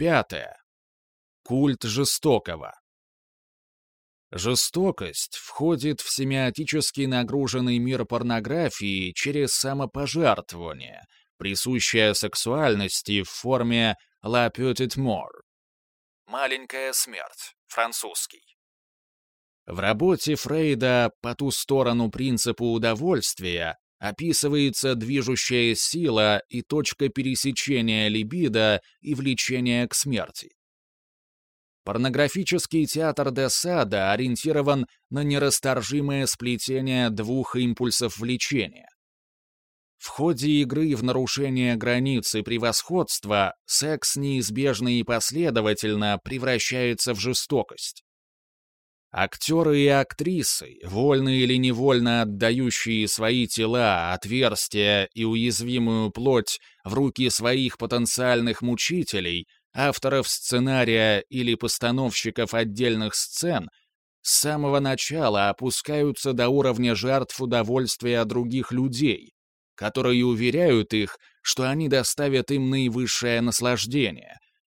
Пятое. Культ жестокого. Жестокость входит в семиотически нагруженный мир порнографии через самопожертвование, присущее сексуальности в форме «la petite mort» — «маленькая смерть», французский. В работе Фрейда «По ту сторону принципа удовольствия» описывается движущая сила и точка пересечения либидо и влечения к смерти. Порнографический театр Десада ориентирован на нерасторжимое сплетение двух импульсов влечения. В ходе игры в нарушение границы превосходства секс неизбежно и последовательно превращается в жестокость. Актеры и актрисы, вольно или невольно отдающие свои тела, отверстия и уязвимую плоть в руки своих потенциальных мучителей – авторов сценария или постановщиков отдельных сцен с самого начала опускаются до уровня жертв удовольствия других людей, которые уверяют их, что они доставят им наивысшее наслаждение,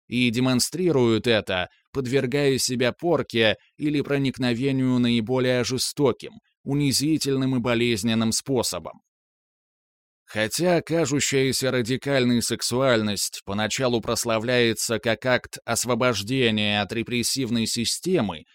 и демонстрируют это, подвергая себя порке или проникновению наиболее жестоким, унизительным и болезненным способом. Хотя кажущаяся радикальной сексуальность поначалу прославляется как акт освобождения от репрессивной системы,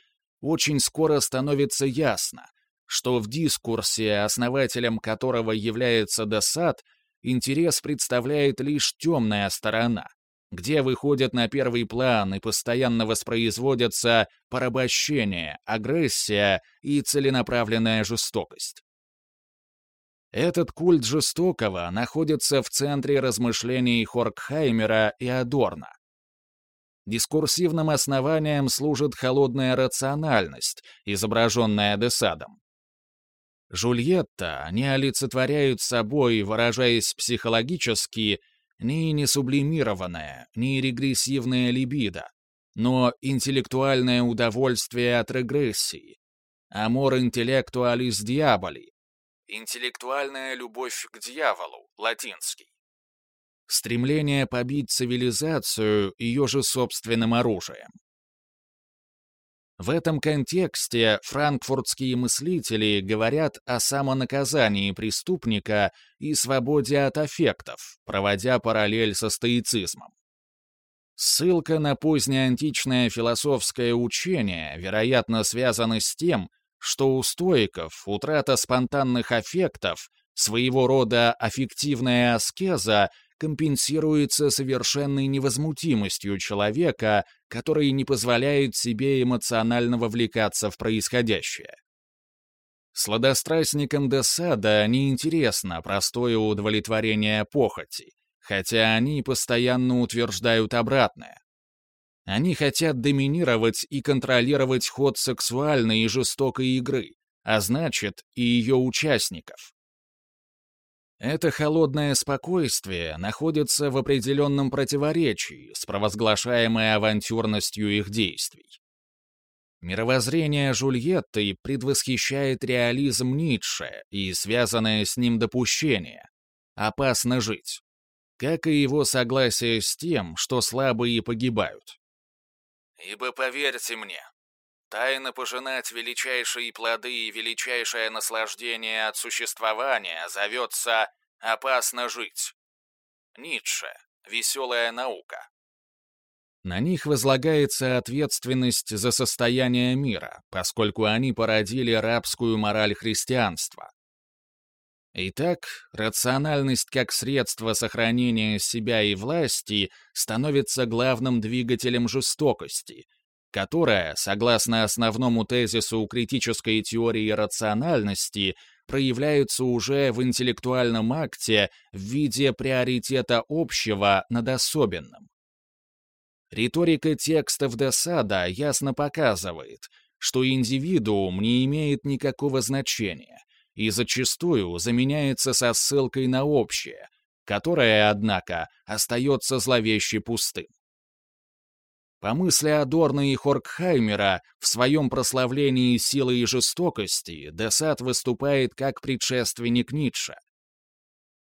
очень скоро становится ясно, что в дискурсе, основателем которого является Десад, интерес представляет лишь темная сторона, где выходят на первый план и постоянно воспроизводятся порабощение, агрессия и целенаправленная жестокость. Этот культ жестокого находится в центре размышлений Хоркхаймера и Адорна. Дискурсивным основанием служит холодная рациональность, изображенная Десадом. Жульетта не олицетворяет собой, выражаясь психологически, ни несублимированное, ни регрессивное либидо, но интеллектуальное удовольствие от регрессии, амор интеллектуалис диаболи, Интеллектуальная любовь к дьяволу, латинский. Стремление побить цивилизацию ее же собственным оружием. В этом контексте франкфуртские мыслители говорят о самонаказании преступника и свободе от аффектов, проводя параллель со стоицизмом. Ссылка на позднеантичное философское учение, вероятно, связана с тем, что у стоиков утрата спонтанных аффектов, своего рода аффективная аскеза, компенсируется совершенной невозмутимостью человека, который не позволяет себе эмоционально вовлекаться в происходящее. Сладострастникам Десада неинтересно простое удовлетворение похоти, хотя они постоянно утверждают обратное. Они хотят доминировать и контролировать ход сексуальной и жестокой игры, а значит, и ее участников. Это холодное спокойствие находится в определенном противоречии с провозглашаемой авантюрностью их действий. Мировоззрение Жульетты предвосхищает реализм Ницше и связанное с ним допущение «опасно жить», как и его согласие с тем, что слабые погибают. Ибо поверьте мне, тайно пожинать величайшие плоды и величайшее наслаждение от существования зовется «опасно жить». Ницше. Веселая наука. На них возлагается ответственность за состояние мира, поскольку они породили рабскую мораль христианства. Итак, рациональность как средство сохранения себя и власти становится главным двигателем жестокости, которая, согласно основному тезису критической теории рациональности, проявляется уже в интеллектуальном акте в виде приоритета общего над особенным. Риторика текстов Десада ясно показывает, что индивидуум не имеет никакого значения, и зачастую заменяется со ссылкой на общее, которое, однако, остается зловеще пустым. По мысли Адорна и Хоркхаймера, в своем прославлении силы и жестокости Десад выступает как предшественник Ницше.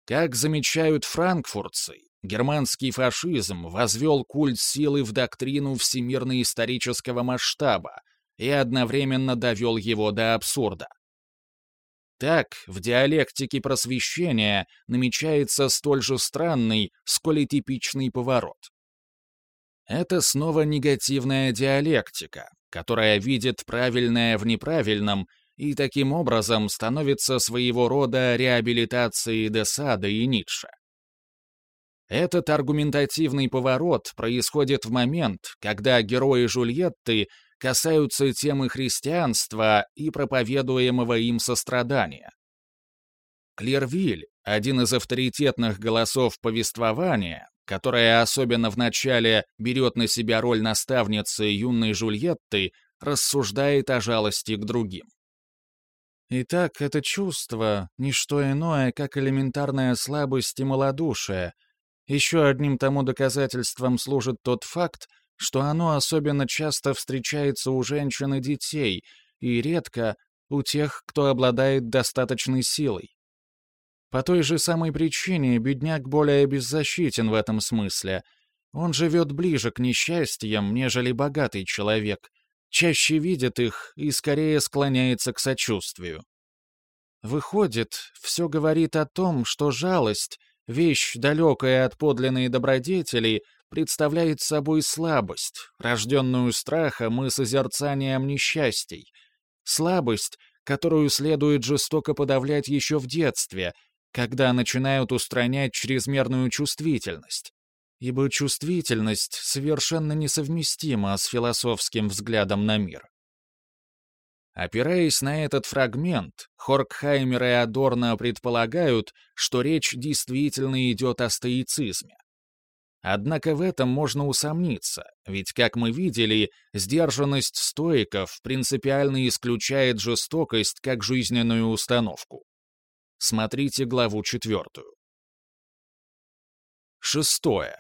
Как замечают франкфуртцы, германский фашизм возвел культ силы в доктрину всемирно-исторического масштаба и одновременно довел его до абсурда. Так, в диалектике просвещения намечается столь же странный, сколь и типичный поворот. Это снова негативная диалектика, которая видит правильное в неправильном и таким образом становится своего рода реабилитацией Десада и Ницше. Этот аргументативный поворот происходит в момент, когда герои Жульетты касаются темы христианства и проповедуемого им сострадания. Клервиль, один из авторитетных голосов повествования, которая особенно в начале берет на себя роль наставницы юной Жульетты, рассуждает о жалости к другим. Итак, это чувство — ничто иное, как элементарная слабость и малодушие. Еще одним тому доказательством служит тот факт, что оно особенно часто встречается у женщин и детей, и редко у тех, кто обладает достаточной силой. По той же самой причине бедняк более беззащитен в этом смысле. Он живет ближе к несчастьям, нежели богатый человек, чаще видит их и скорее склоняется к сочувствию. Выходит, все говорит о том, что жалость, вещь далекая от подлинной добродетели, представляет собой слабость, рожденную страхом и созерцанием несчастий. Слабость, которую следует жестоко подавлять еще в детстве, когда начинают устранять чрезмерную чувствительность. Ибо чувствительность совершенно несовместима с философским взглядом на мир. Опираясь на этот фрагмент, Хоркхаймер и Адорно предполагают, что речь действительно идет о стоицизме. Однако в этом можно усомниться, ведь, как мы видели, сдержанность стоиков принципиально исключает жестокость как жизненную установку. Смотрите главу четвертую. Шестое.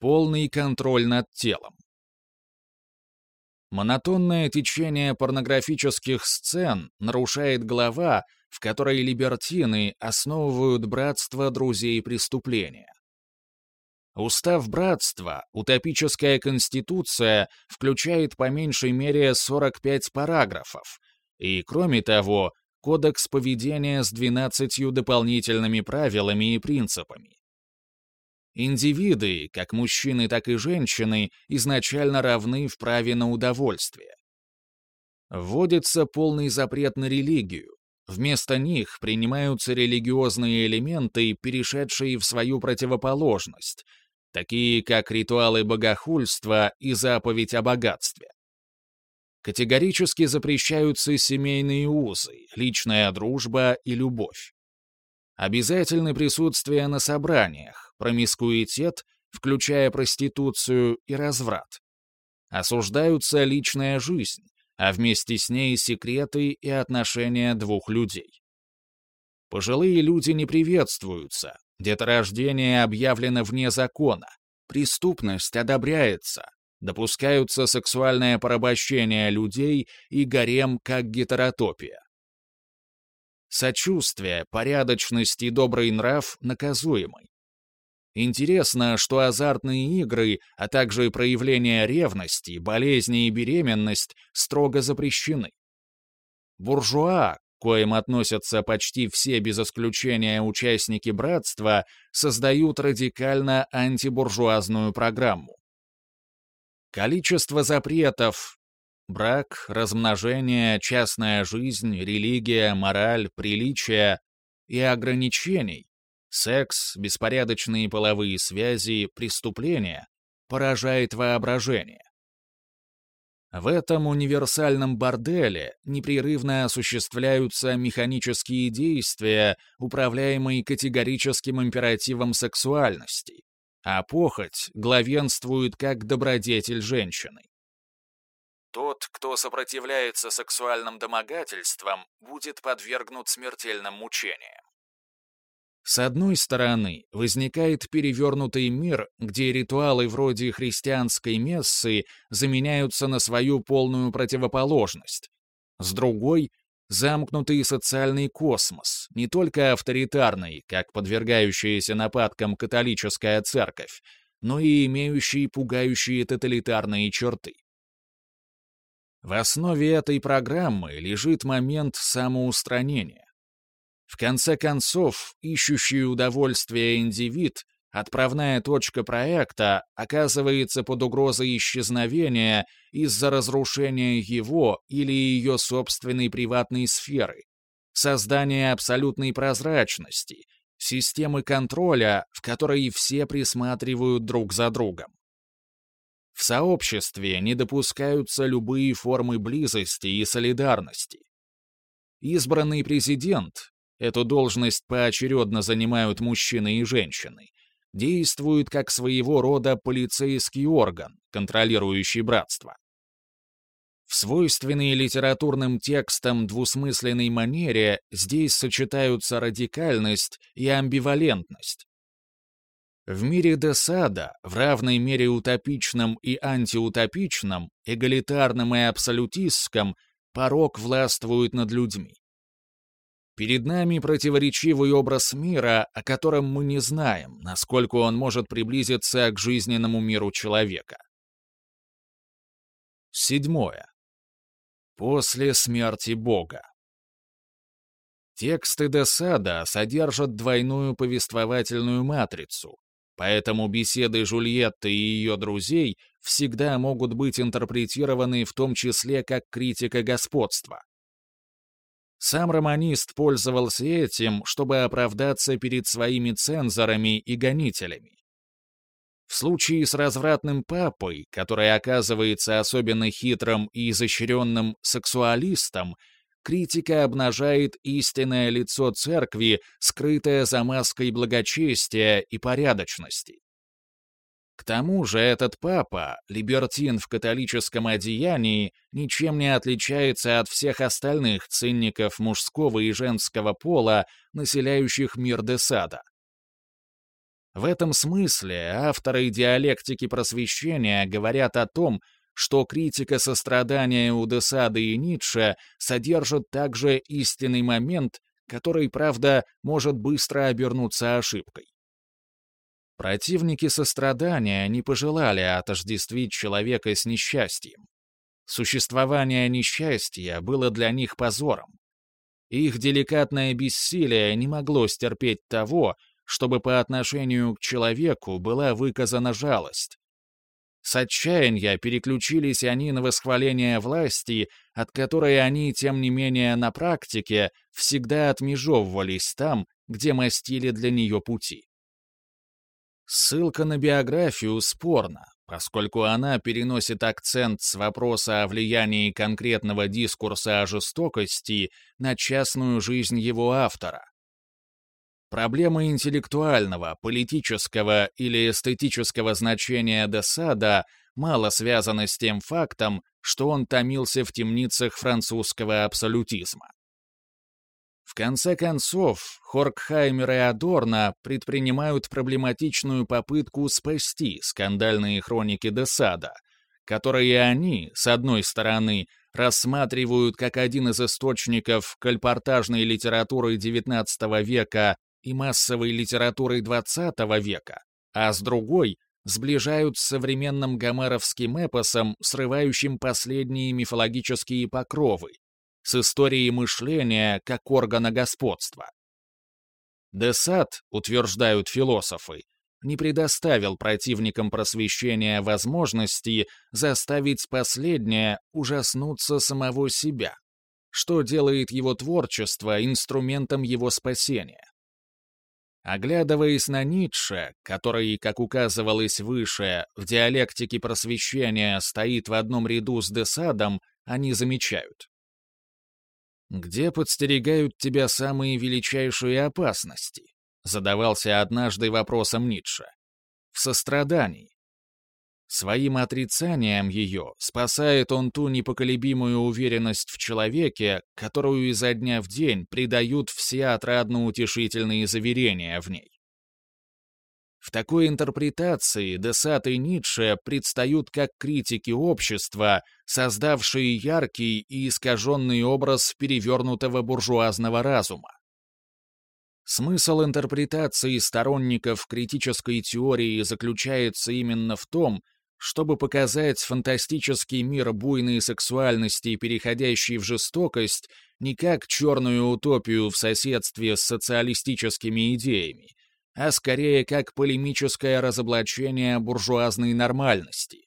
Полный контроль над телом. Монотонное течение порнографических сцен нарушает глава, в которой либертины основывают братство друзей преступления. Устав братства, утопическая конституция, включает по меньшей мере 45 параграфов, и, кроме того, кодекс поведения с 12 дополнительными правилами и принципами. Индивиды, как мужчины, так и женщины, изначально равны в праве на удовольствие. Вводится полный запрет на религию. Вместо них принимаются религиозные элементы, перешедшие в свою противоположность, такие как ритуалы богохульства и заповедь о богатстве. Категорически запрещаются семейные узы, личная дружба и любовь. Обязательно присутствие на собраниях, промискуитет, включая проституцию и разврат. Осуждаются личная жизнь, а вместе с ней секреты и отношения двух людей. Пожилые люди не приветствуются, Деторождение объявлено вне закона. Преступность одобряется. Допускаются сексуальное порабощение людей и гарем как гетеротопия. Сочувствие, порядочность и добрый нрав наказуемы. Интересно, что азартные игры, а также проявление ревности, болезни и беременность строго запрещены. Буржуа, коим относятся почти все без исключения участники братства, создают радикально антибуржуазную программу. Количество запретов — брак, размножение, частная жизнь, религия, мораль, приличие — и ограничений — секс, беспорядочные половые связи, преступления — поражает воображение. В этом универсальном борделе непрерывно осуществляются механические действия, управляемые категорическим императивом сексуальности, а похоть главенствует как добродетель женщины. Тот, кто сопротивляется сексуальным домогательствам, будет подвергнут смертельным мучениям. С одной стороны, возникает перевернутый мир, где ритуалы вроде христианской мессы заменяются на свою полную противоположность. С другой — замкнутый социальный космос, не только авторитарный, как подвергающаяся нападкам католическая церковь, но и имеющий пугающие тоталитарные черты. В основе этой программы лежит момент самоустранения. В конце концов, ищущий удовольствие индивид Отправная точка проекта оказывается под угрозой исчезновения из-за разрушения его или ее собственной приватной сферы, создания абсолютной прозрачности, системы контроля, в которой все присматривают друг за другом. В сообществе не допускаются любые формы близости и солидарности. Избранный президент, эту должность поочередно занимают мужчины и женщины, действует как своего рода полицейский орган, контролирующий братство. В свойственной литературным текстам двусмысленной манере здесь сочетаются радикальность и амбивалентность. В мире Десада, в равной мере утопичном и антиутопичном, эгалитарном и абсолютистском, порог властвует над людьми. Перед нами противоречивый образ мира, о котором мы не знаем, насколько он может приблизиться к жизненному миру человека. Седьмое. После смерти Бога. Тексты Десада содержат двойную повествовательную матрицу, поэтому беседы Жульетты и ее друзей всегда могут быть интерпретированы в том числе как критика господства. Сам романист пользовался этим, чтобы оправдаться перед своими цензорами и гонителями. В случае с развратным папой, который оказывается особенно хитрым и изощренным сексуалистом, критика обнажает истинное лицо церкви, скрытое за маской благочестия и порядочности. К тому же этот папа, либертин в католическом одеянии, ничем не отличается от всех остальных цинников мужского и женского пола, населяющих мир Десада. В этом смысле авторы диалектики просвещения говорят о том, что критика сострадания у Десада и Ницше содержит также истинный момент, который, правда, может быстро обернуться ошибкой. Противники сострадания не пожелали отождествить человека с несчастьем. Существование несчастья было для них позором. Их деликатное бессилие не могло стерпеть того, чтобы по отношению к человеку была выказана жалость. С отчаяния переключились они на восхваление власти, от которой они, тем не менее, на практике всегда отмежевывались там, где мастили для нее пути. Ссылка на биографию спорна, поскольку она переносит акцент с вопроса о влиянии конкретного дискурса о жестокости на частную жизнь его автора. Проблема интеллектуального, политического или эстетического значения Десада мало связана с тем фактом, что он томился в темницах французского абсолютизма. В конце концов, Хоркхаймер и Адорна предпринимают проблематичную попытку спасти скандальные хроники Десада, которые они, с одной стороны, рассматривают как один из источников кольпортажной литературы XIX века и массовой литературы XX века, а с другой — сближают с современным гомеровским эпосом, срывающим последние мифологические покровы, с историей мышления как органа господства. Десад, утверждают философы, не предоставил противникам просвещения возможности заставить последнее ужаснуться самого себя, что делает его творчество инструментом его спасения. Оглядываясь на Ницше, который, как указывалось выше, в диалектике просвещения стоит в одном ряду с Десадом, они замечают. «Где подстерегают тебя самые величайшие опасности?» задавался однажды вопросом Ницше. «В сострадании. Своим отрицанием ее спасает он ту непоколебимую уверенность в человеке, которую изо дня в день придают все отрадно-утешительные заверения в ней. В такой интерпретации Десат и Ницше предстают как критики общества, создавшие яркий и искаженный образ перевернутого буржуазного разума. Смысл интерпретации сторонников критической теории заключается именно в том, чтобы показать фантастический мир буйной сексуальности, переходящий в жестокость, не как черную утопию в соседстве с социалистическими идеями, а скорее как полемическое разоблачение буржуазной нормальности.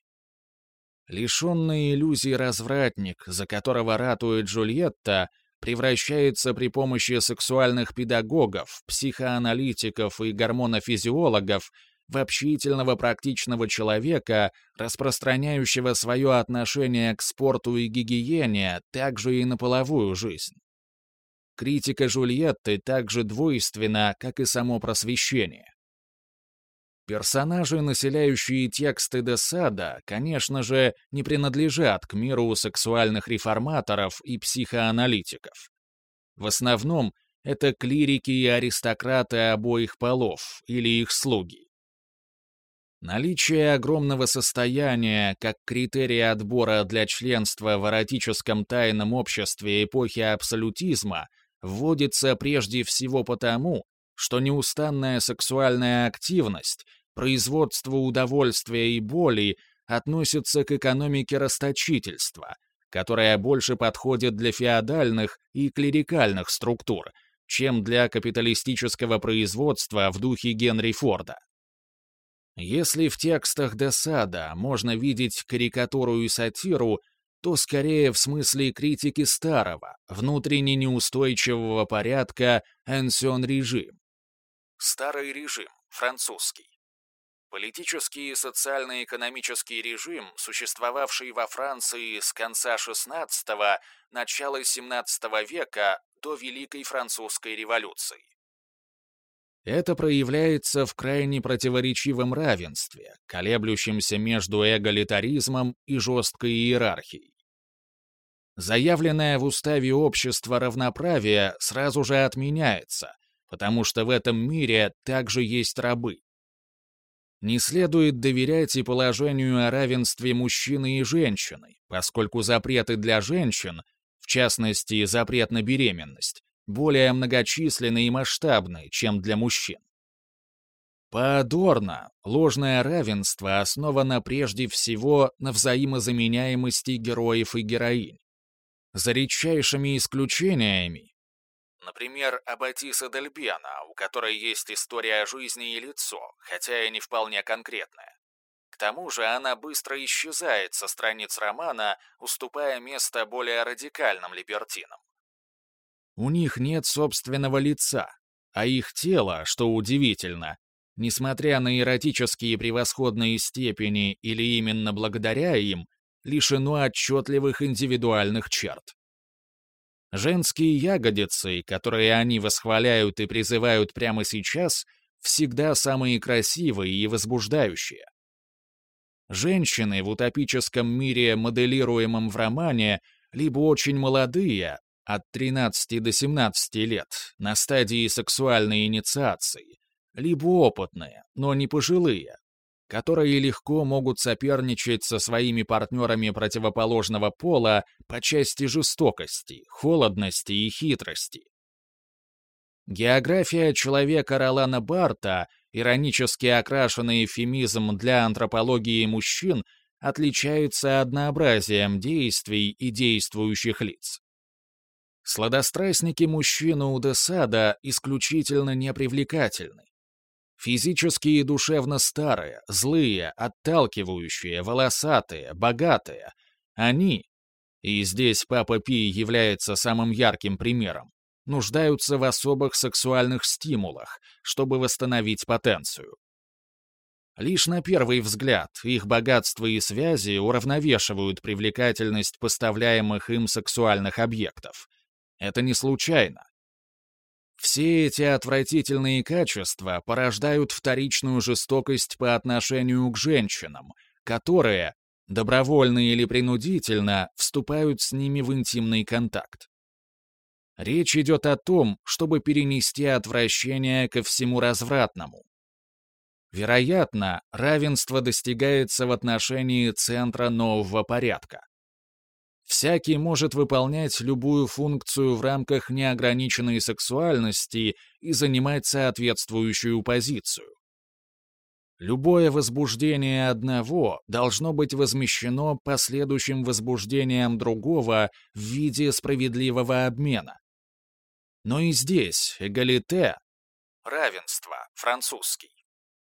Лишенный иллюзий развратник, за которого ратует Джульетта, превращается при помощи сексуальных педагогов, психоаналитиков и гормонофизиологов в общительного практичного человека, распространяющего свое отношение к спорту и гигиене также и на половую жизнь. Критика Жульетты также двойственна, как и само просвещение. Персонажи, населяющие тексты Десада, конечно же, не принадлежат к миру сексуальных реформаторов и психоаналитиков. В основном это клирики и аристократы обоих полов или их слуги. Наличие огромного состояния как критерий отбора для членства в эротическом тайном обществе эпохи абсолютизма вводится прежде всего потому, что неустанная сексуальная активность производство удовольствия и боли относится к экономике расточительства, которая больше подходит для феодальных и клерикальных структур, чем для капиталистического производства в духе Генри Форда. Если в текстах Десада можно видеть карикатуру и сатиру, то скорее в смысле критики старого, внутренне неустойчивого порядка «энсион режим». Старый режим, французский. Политический и социально-экономический режим, существовавший во Франции с конца XVI – начала XVII века до Великой Французской революции. Это проявляется в крайне противоречивом равенстве, колеблющемся между эгалитаризмом и жесткой иерархией. Заявленное в уставе общества равноправие сразу же отменяется, потому что в этом мире также есть рабы. Не следует доверять и положению о равенстве мужчины и женщины, поскольку запреты для женщин, в частности запрет на беременность, более многочисленны и масштабны, чем для мужчин. По Адорно, ложное равенство основано прежде всего на взаимозаменяемости героев и героинь. За редчайшими исключениями Например, Аббатиса Дель Бена, у которой есть история жизни и лицо, хотя и не вполне конкретная. К тому же она быстро исчезает со страниц романа, уступая место более радикальным либертинам. У них нет собственного лица, а их тело, что удивительно, несмотря на эротические превосходные степени или именно благодаря им, лишено отчетливых индивидуальных черт. Женские ягодицы, которые они восхваляют и призывают прямо сейчас, всегда самые красивые и возбуждающие. Женщины в утопическом мире, моделируемом в романе, либо очень молодые, от 13 до 17 лет, на стадии сексуальной инициации, либо опытные, но не пожилые, которые легко могут соперничать со своими партнерами противоположного пола по части жестокости, холодности и хитрости. География человека Ролана Барта, иронически окрашенный эвфемизм для антропологии мужчин, отличается однообразием действий и действующих лиц. Сладострастники мужчины у Десада исключительно непривлекательны. Физически и душевно старые, злые, отталкивающие, волосатые, богатые. Они, и здесь Папа Пи является самым ярким примером, нуждаются в особых сексуальных стимулах, чтобы восстановить потенцию. Лишь на первый взгляд их богатство и связи уравновешивают привлекательность поставляемых им сексуальных объектов. Это не случайно. Все эти отвратительные качества порождают вторичную жестокость по отношению к женщинам, которые, добровольно или принудительно, вступают с ними в интимный контакт. Речь идет о том, чтобы перенести отвращение ко всему развратному. Вероятно, равенство достигается в отношении центра нового порядка. Всякий может выполнять любую функцию в рамках неограниченной сексуальности и занимать соответствующую позицию. Любое возбуждение одного должно быть возмещено последующим возбуждением другого в виде справедливого обмена. Но и здесь эгалите — равенство, французский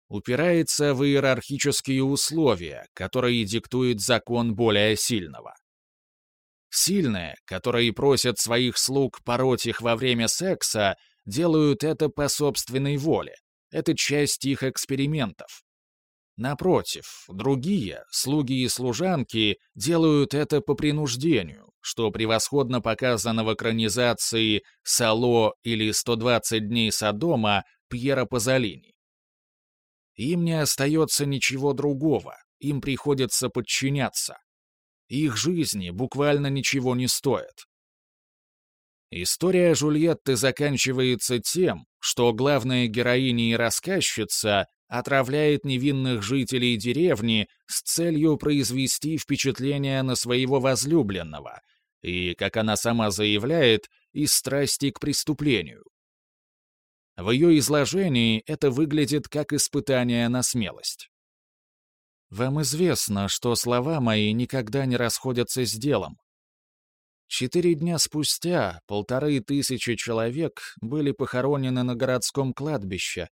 упирается в иерархические условия, которые диктует закон более сильного. Сильные, которые просят своих слуг пороть их во время секса, делают это по собственной воле. Это часть их экспериментов. Напротив, другие, слуги и служанки, делают это по принуждению, что превосходно показано в экранизации «Сало» или «120 дней Содома» Пьера Пазолини. Им не остается ничего другого, им приходится подчиняться. Их жизни буквально ничего не стоят. История Жульетты заканчивается тем, что главная героиня и рассказчица отравляет невинных жителей деревни с целью произвести впечатление на своего возлюбленного и, как она сама заявляет, из страсти к преступлению. В ее изложении это выглядит как испытание на смелость. Вам известно, что слова мои никогда не расходятся с делом. Четыре дня спустя полторы тысячи человек были похоронены на городском кладбище.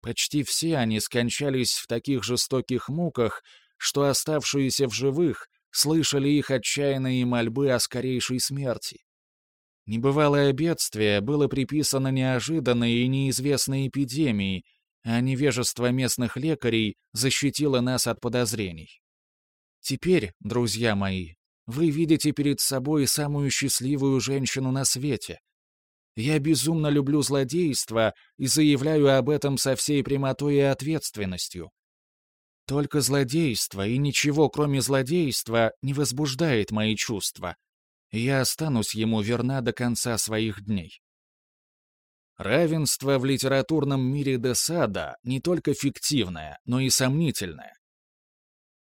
Почти все они скончались в таких жестоких муках, что оставшиеся в живых слышали их отчаянные мольбы о скорейшей смерти. Небывалое бедствие было приписано неожиданной и неизвестной эпидемии, а невежество местных лекарей защитило нас от подозрений. Теперь, друзья мои, вы видите перед собой самую счастливую женщину на свете. Я безумно люблю злодейство и заявляю об этом со всей прямотой и ответственностью. Только злодейство и ничего, кроме злодейства, не возбуждает мои чувства — я останусь ему верна до конца своих дней. Равенство в литературном мире Десада не только фиктивное, но и сомнительное.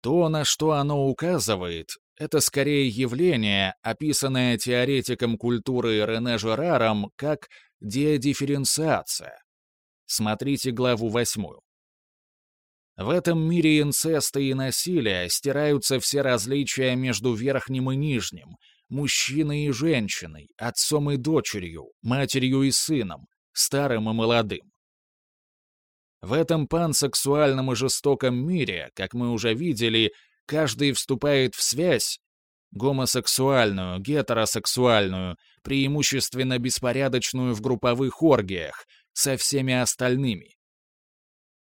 То, на что оно указывает, это скорее явление, описанное теоретиком культуры Рене Жераром как деодифференциация. Смотрите главу восьмую. В этом мире инцеста и насилия стираются все различия между верхним и нижним, мужчиной и женщиной, отцом и дочерью, матерью и сыном, старым и молодым. В этом пансексуальном и жестоком мире, как мы уже видели, каждый вступает в связь, гомосексуальную, гетеросексуальную, преимущественно беспорядочную в групповых оргиях, со всеми остальными.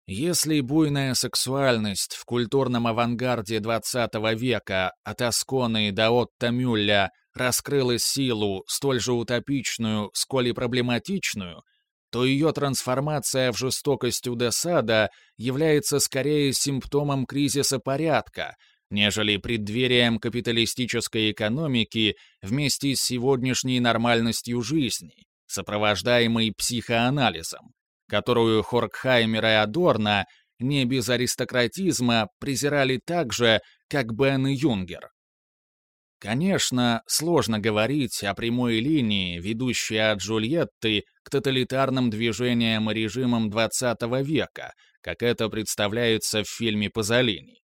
Если буйная сексуальность в культурном авангарде XX века от Асконы до Отто Мюлля раскрыла силу, столь же утопичную, сколь и проблематичную, то ее трансформация в жестокость Удесада является скорее симптомом кризиса порядка, нежели преддверием капиталистической экономики вместе с сегодняшней нормальностью жизни, сопровождаемой психоанализом которую Хоркхаймер и Адорна не без аристократизма презирали так же, как Бен и Юнгер. Конечно, сложно говорить о прямой линии, ведущей от Джульетты к тоталитарным движениям и режимам XX века, как это представляется в фильме Пазолини.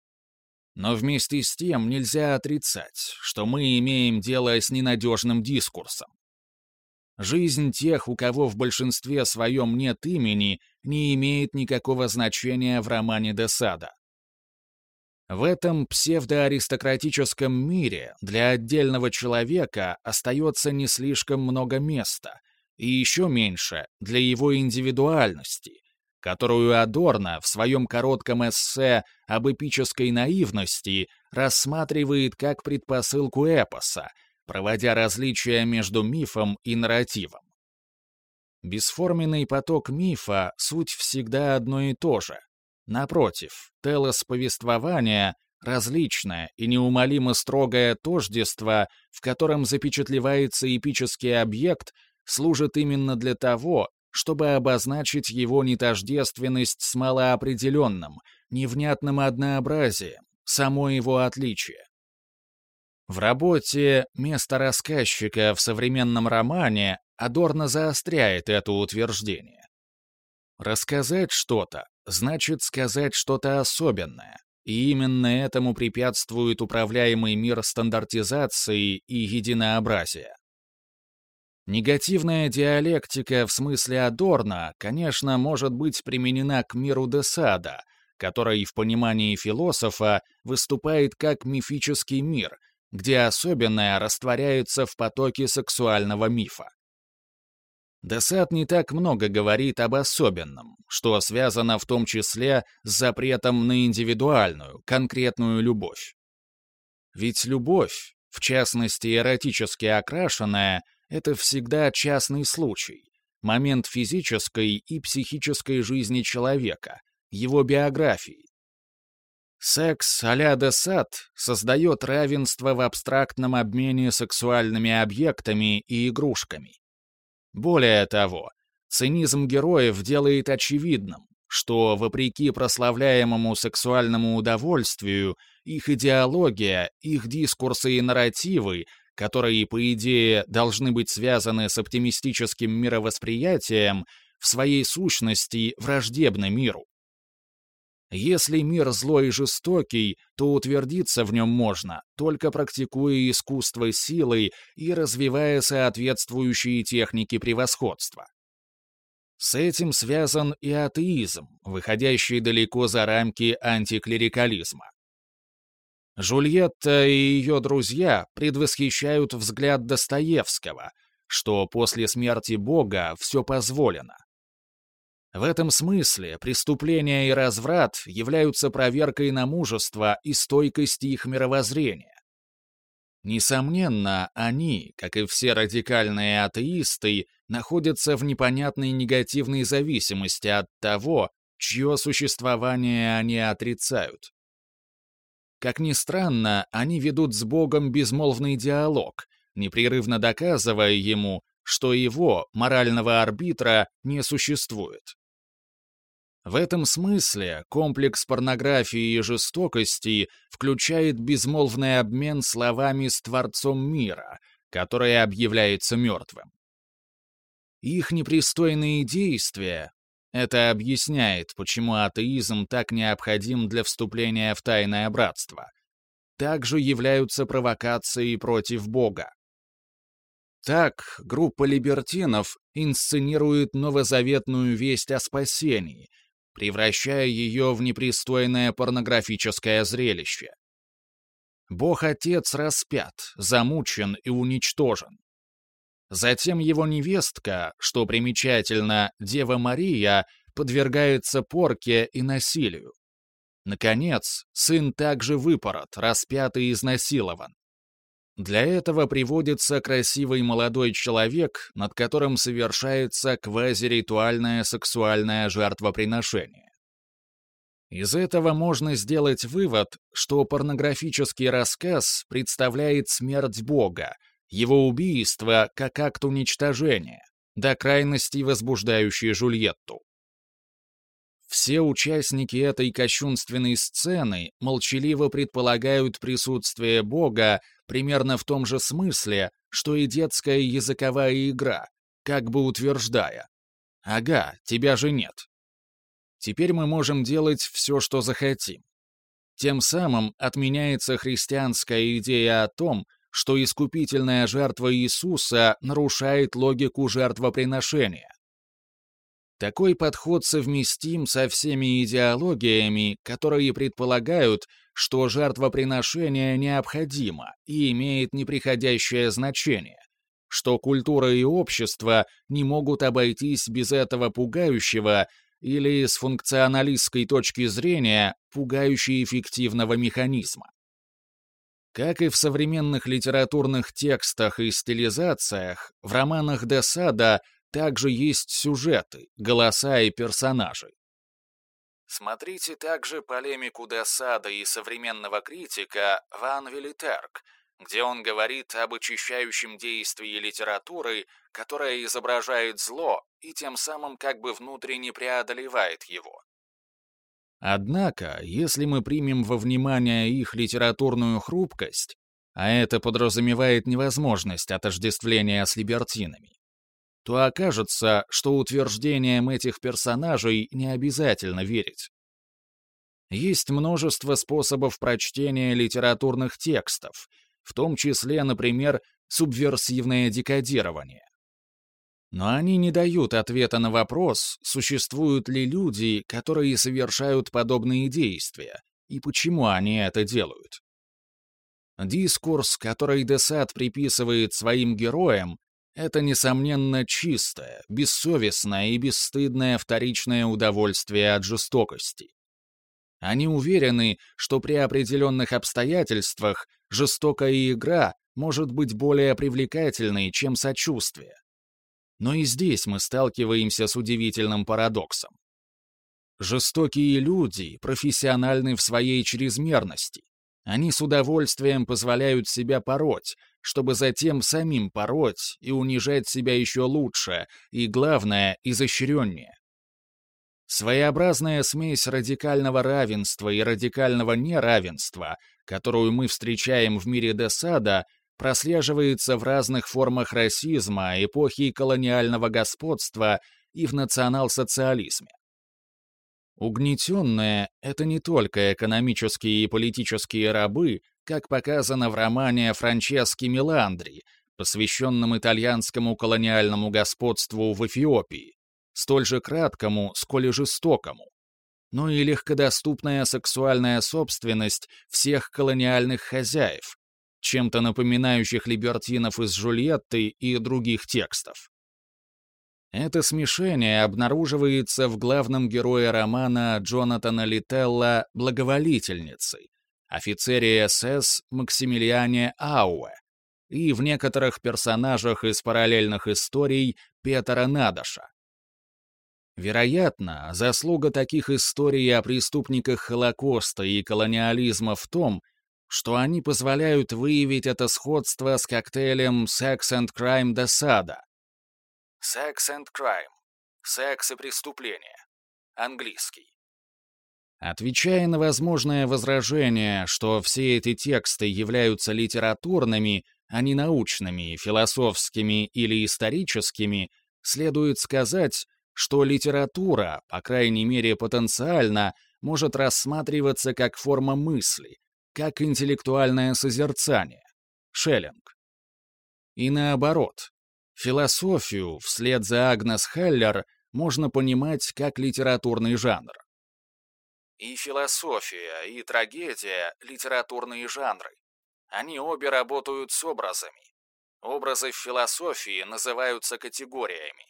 Но вместе с тем нельзя отрицать, что мы имеем дело с ненадежным дискурсом. Жизнь тех, у кого в большинстве своем нет имени, не имеет никакого значения в романе Десада. В этом псевдоаристократическом мире для отдельного человека остается не слишком много места, и еще меньше для его индивидуальности, которую Адорно в своем коротком эссе об эпической наивности рассматривает как предпосылку эпоса — проводя различия между мифом и нарративом. Бесформенный поток мифа — суть всегда одно и то же. Напротив, телос повествования — различное и неумолимо строгое тождество, в котором запечатлевается эпический объект, служит именно для того, чтобы обозначить его нетождественность с малоопределенным, невнятным однообразием, само его отличие. В работе «Место рассказчика» в современном романе Адорно заостряет это утверждение. Рассказать что-то значит сказать что-то особенное, и именно этому препятствует управляемый мир стандартизации и единообразия. Негативная диалектика в смысле Адорна, конечно, может быть применена к миру Десада, который в понимании философа выступает как мифический мир, где особенное растворяется в потоке сексуального мифа. Десад не так много говорит об особенном, что связано в том числе с запретом на индивидуальную, конкретную любовь. Ведь любовь, в частности эротически окрашенная, это всегда частный случай, момент физической и психической жизни человека, его биографии. Секс а-ля Десад создает равенство в абстрактном обмене сексуальными объектами и игрушками. Более того, цинизм героев делает очевидным, что, вопреки прославляемому сексуальному удовольствию, их идеология, их дискурсы и нарративы, которые, по идее, должны быть связаны с оптимистическим мировосприятием, в своей сущности враждебны миру. Если мир злой и жестокий, то утвердиться в нем можно, только практикуя искусство силой и развивая соответствующие техники превосходства. С этим связан и атеизм, выходящий далеко за рамки антиклерикализма. Жульетта и ее друзья предвосхищают взгляд Достоевского, что после смерти Бога все позволено. В этом смысле преступления и разврат являются проверкой на мужество и стойкость их мировоззрения. Несомненно, они, как и все радикальные атеисты, находятся в непонятной негативной зависимости от того, чье существование они отрицают. Как ни странно, они ведут с Богом безмолвный диалог, непрерывно доказывая ему, что его, морального арбитра, не существует. В этом смысле комплекс порнографии и жестокости включает безмолвный обмен словами с Творцом мира, который объявляется мертвым. Их непристойные действия — это объясняет, почему атеизм так необходим для вступления в тайное братство — также являются провокацией против Бога. Так, группа либертинов инсценирует новозаветную весть о спасении — превращая ее в непристойное порнографическое зрелище. Бог-отец распят, замучен и уничтожен. Затем его невестка, что примечательно, Дева Мария, подвергается порке и насилию. Наконец, сын также выпорот, распят и изнасилован. Для этого приводится красивый молодой человек, над которым совершается квазиритуальное сексуальное жертвоприношение. Из этого можно сделать вывод, что порнографический рассказ представляет смерть Бога, его убийство как акт уничтожения, до крайности возбуждающий Жульетту. Все участники этой кощунственной сцены молчаливо предполагают присутствие Бога примерно в том же смысле, что и детская языковая игра, как бы утверждая «Ага, тебя же нет». Теперь мы можем делать все, что захотим. Тем самым отменяется христианская идея о том, что искупительная жертва Иисуса нарушает логику жертвоприношения. Такой подход совместим со всеми идеологиями, которые предполагают, что жертвоприношение необходимо и имеет неприходящее значение, что культура и общество не могут обойтись без этого пугающего или, с функционалистской точки зрения, пугающе эффективного механизма. Как и в современных литературных текстах и стилизациях, в романах Десада также есть сюжеты, голоса и персонажи. Смотрите также полемику Досада и современного критика Ван Велитерк где он говорит об очищающем действии литературы, которая изображает зло и тем самым как бы внутренне преодолевает его. Однако, если мы примем во внимание их литературную хрупкость, а это подразумевает невозможность отождествления с либертинами, то окажется, что утверждениям этих персонажей не обязательно верить. Есть множество способов прочтения литературных текстов, в том числе, например, субверсивное декодирование. Но они не дают ответа на вопрос, существуют ли люди, которые совершают подобные действия, и почему они это делают. Дискурс, который Десад приписывает своим героям, это, несомненно, чистое, бессовестное и бесстыдное вторичное удовольствие от жестокости. Они уверены, что при определенных обстоятельствах жестокая игра может быть более привлекательной, чем сочувствие. Но и здесь мы сталкиваемся с удивительным парадоксом. Жестокие люди профессиональны в своей чрезмерности. Они с удовольствием позволяют себя пороть, чтобы затем самим пороть и унижать себя еще лучше и, главное, изощреннее. Своеобразная смесь радикального равенства и радикального неравенства, которую мы встречаем в мире Десада, прослеживается в разных формах расизма, эпохи колониального господства и в национал-социализме. Угнетенные — это не только экономические и политические рабы, как показано в романе Франчески Миландри, посвященном итальянскому колониальному господству в Эфиопии, столь же краткому, сколь и жестокому, но и легкодоступная сексуальная собственность всех колониальных хозяев, чем-то напоминающих либертинов из Жульетты и других текстов. Это смешение обнаруживается в главном герое романа Джонатана Лителла «Благоволительницы», офицере СС Максимилиане Ауэ и в некоторых персонажах из параллельных историй Петера Надоша. Вероятно, заслуга таких историй о преступниках Холокоста и колониализма в том, что они позволяют выявить это сходство с коктейлем Sex and Crime Досада. Sex and Crime. Секс и преступление. Английский. Отвечая на возможное возражение, что все эти тексты являются литературными, а не научными, философскими или историческими, следует сказать, что литература, по крайней мере потенциально, может рассматриваться как форма мысли, как интеллектуальное созерцание. Шеллинг. И наоборот, философию, вслед за Агнес Хеллер, можно понимать как литературный жанр. И философия, и трагедия — литературные жанры. Они обе работают с образами. Образы в философии называются категориями.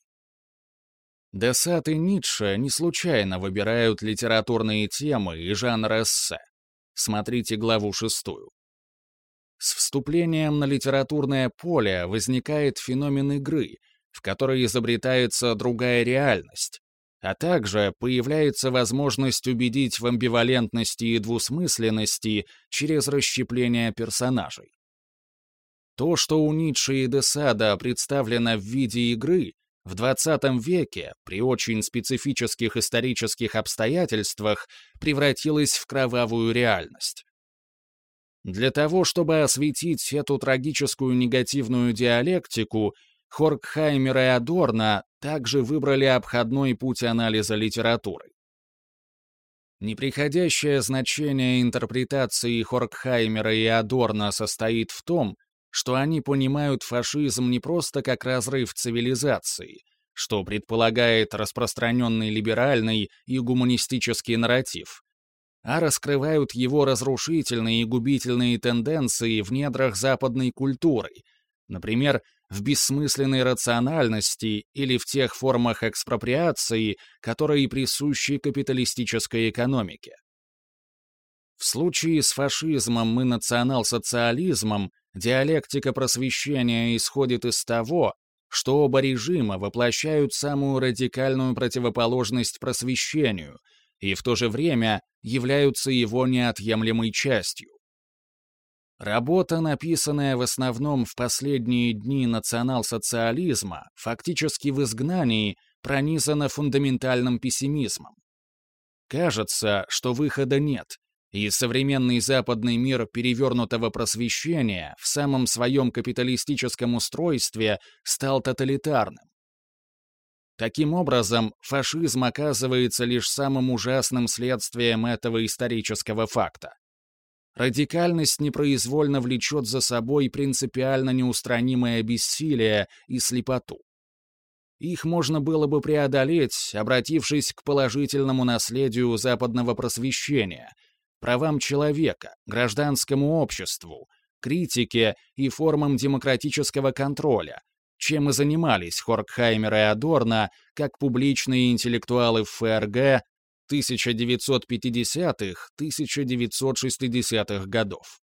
Десат и Ницше не случайно выбирают литературные темы и жанр эссе. Смотрите главу шестую. С вступлением на литературное поле возникает феномен игры, в которой изобретается другая реальность, а также появляется возможность убедить в амбивалентности и двусмысленности через расщепление персонажей. То, что у Ницше и Десада представлено в виде игры, в 20 веке, при очень специфических исторических обстоятельствах, превратилась в кровавую реальность. Для того, чтобы осветить эту трагическую негативную диалектику, Хоркхаймер и Адорна также выбрали обходной путь анализа литературы. Неприходящее значение интерпретации Хоркхаймера и Адорна состоит в том, что они понимают фашизм не просто как разрыв цивилизации, что предполагает распространенный либеральный и гуманистический нарратив, а раскрывают его разрушительные и губительные тенденции в недрах западной культуры, например, в бессмысленной рациональности или в тех формах экспроприации, которые присущи капиталистической экономике. В случае с фашизмом и национал-социализмом диалектика просвещения исходит из того, что оба режима воплощают самую радикальную противоположность просвещению и в то же время являются его неотъемлемой частью. Работа, написанная в основном в последние дни национал-социализма, фактически в изгнании, пронизана фундаментальным пессимизмом. Кажется, что выхода нет, и современный западный мир перевернутого просвещения в самом своем капиталистическом устройстве стал тоталитарным. Таким образом, фашизм оказывается лишь самым ужасным следствием этого исторического факта. Радикальность непроизвольно влечет за собой принципиально неустранимое бессилие и слепоту. Их можно было бы преодолеть, обратившись к положительному наследию западного просвещения, правам человека, гражданскому обществу, критике и формам демократического контроля, чем и занимались Хоркхаймер и Адорно как публичные интеллектуалы в ФРГ 1950-1960-х годов.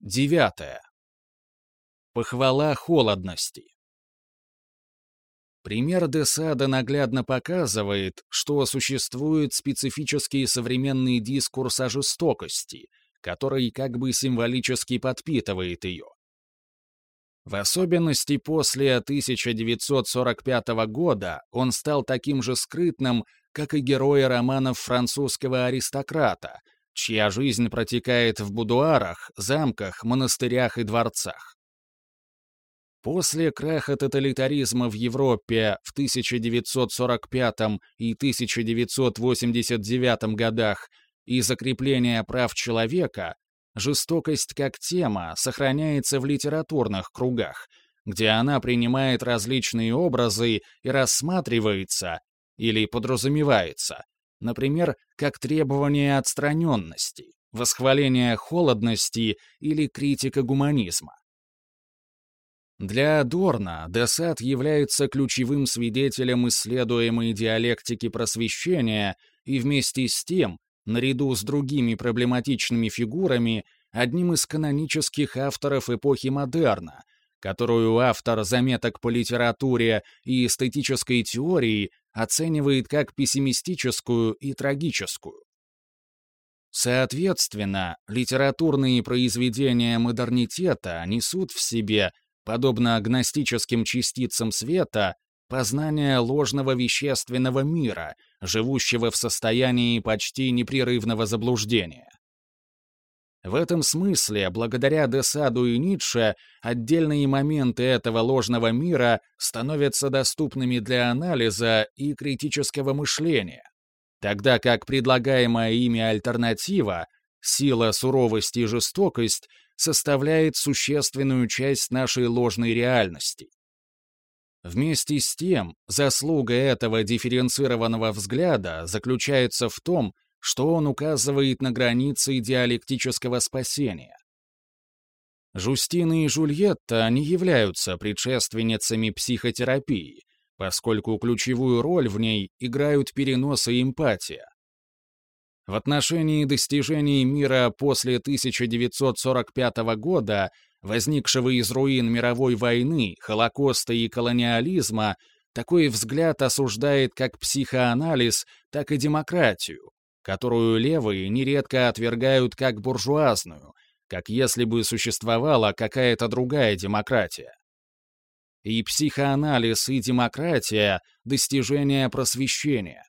Девятое. Похвала холодности. Пример Десада наглядно показывает, что существует специфический современный дискурс о жестокости, который как бы символически подпитывает ее. В особенности после 1945 года он стал таким же скрытным, как и герои романов французского аристократа, чья жизнь протекает в будуарах, замках, монастырях и дворцах. После краха тоталитаризма в Европе в 1945 и 1989 годах и закрепления прав человека Жестокость как тема сохраняется в литературных кругах, где она принимает различные образы и рассматривается или подразумевается, например, как требование отстраненности, восхваление холодности или критика гуманизма. Для Адорна Десад является ключевым свидетелем исследуемой диалектики просвещения и вместе с тем наряду с другими проблематичными фигурами, одним из канонических авторов эпохи модерна, которую автор заметок по литературе и эстетической теории оценивает как пессимистическую и трагическую. Соответственно, литературные произведения модернитета несут в себе, подобно агностическим частицам света, познание ложного вещественного мира, живущего в состоянии почти непрерывного заблуждения. В этом смысле, благодаря Десаду и Ницше, отдельные моменты этого ложного мира становятся доступными для анализа и критического мышления, тогда как предлагаемая ими альтернатива сила, суровость и жестокость составляет существенную часть нашей ложной реальности. Вместе с тем, заслуга этого дифференцированного взгляда заключается в том, что он указывает на границы диалектического спасения. Жустина и Жульетта не являются предшественницами психотерапии, поскольку ключевую роль в ней играют перенос и эмпатия. В отношении достижений мира после 1945 года возникшего из руин мировой войны, Холокоста и колониализма, такой взгляд осуждает как психоанализ, так и демократию, которую левые нередко отвергают как буржуазную, как если бы существовала какая-то другая демократия. И психоанализ, и демократия — достижение просвещения.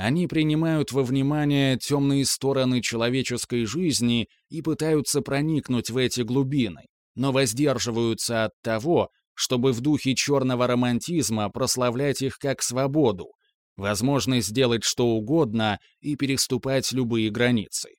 Они принимают во внимание темные стороны человеческой жизни и пытаются проникнуть в эти глубины, но воздерживаются от того, чтобы в духе черного романтизма прославлять их как свободу, возможность сделать что угодно и переступать любые границы.